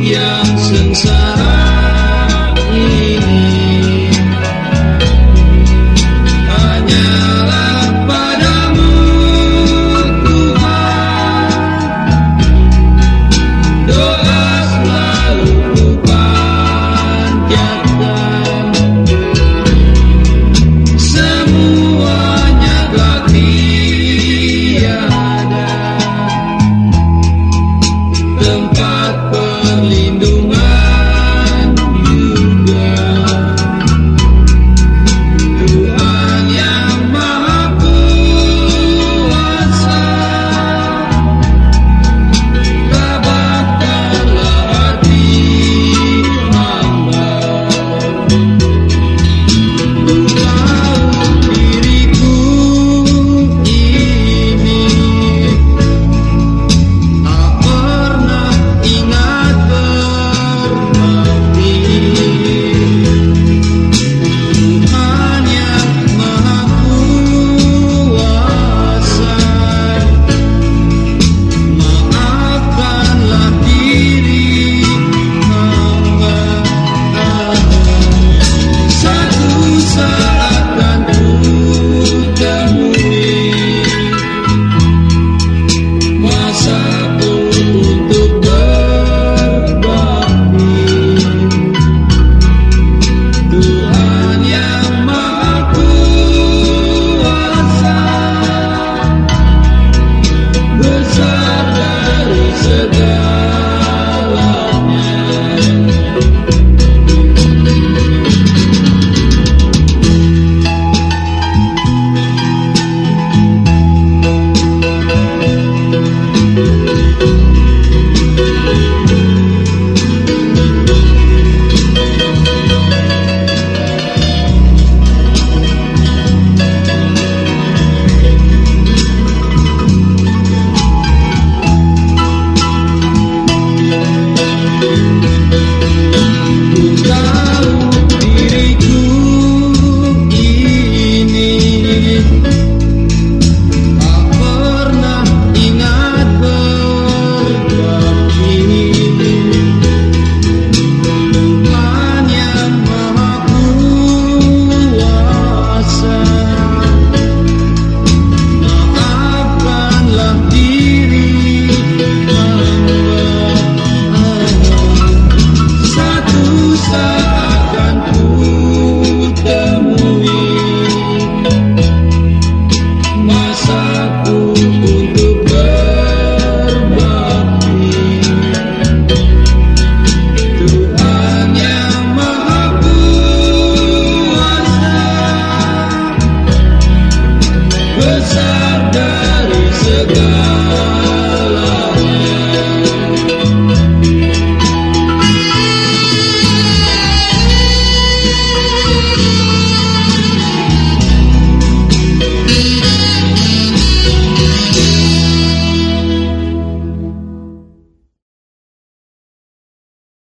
Yeah. verdade.